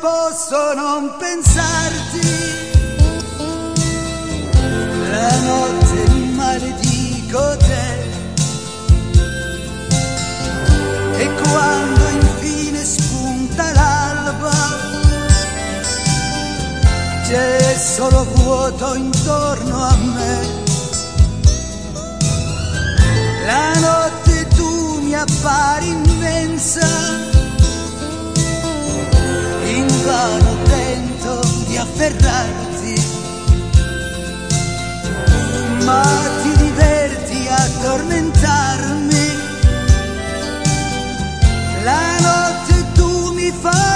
posso non pensarti. La notte maledico te. E quando infine spunta l'alba, c'è solo vuoto intorno a me. La notte tu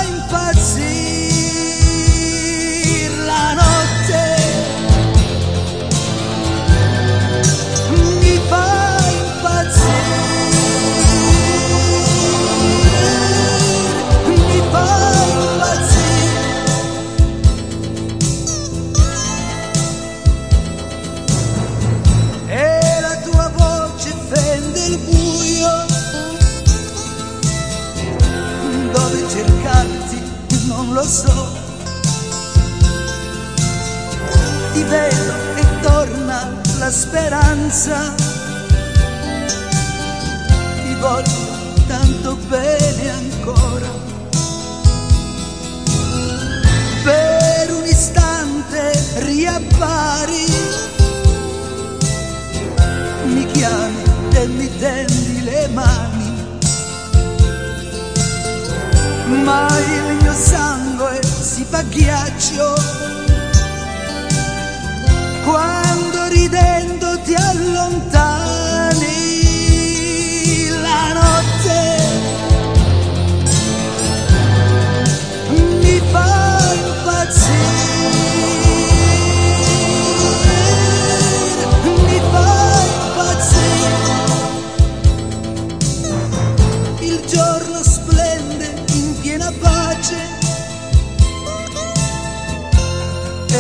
lo so. Ti vedo e torna la speranza. Ti voglio tanto bene ancora. Per un istante riappari, mi chiami e mi tendi le mani ma ghiaccio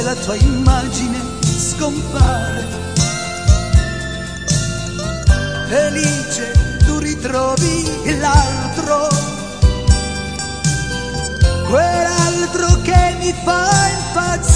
la tua immagine scompare. Felice tu ritrovi l'altro, quell'altro che mi fa impazzire.